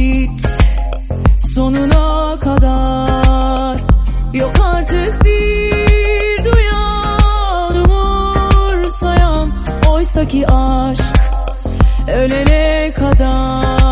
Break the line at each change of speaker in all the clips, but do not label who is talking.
git. Sonuna kadar Yok artık bir duyan umursayan. Oysa ki aşk ölene kadar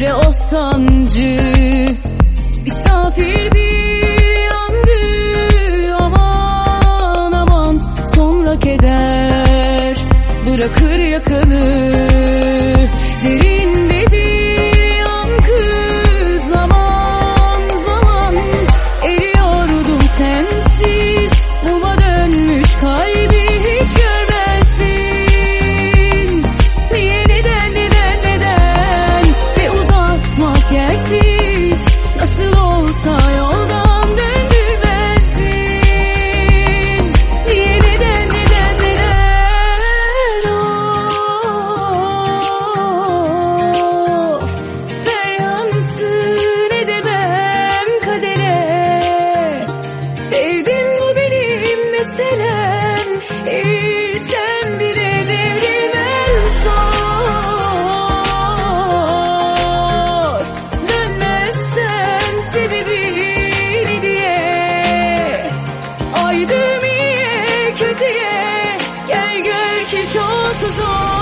süre o sancı. Misafir bir yangı Aman aman. Sonra keder. Bırakır yakanı. 走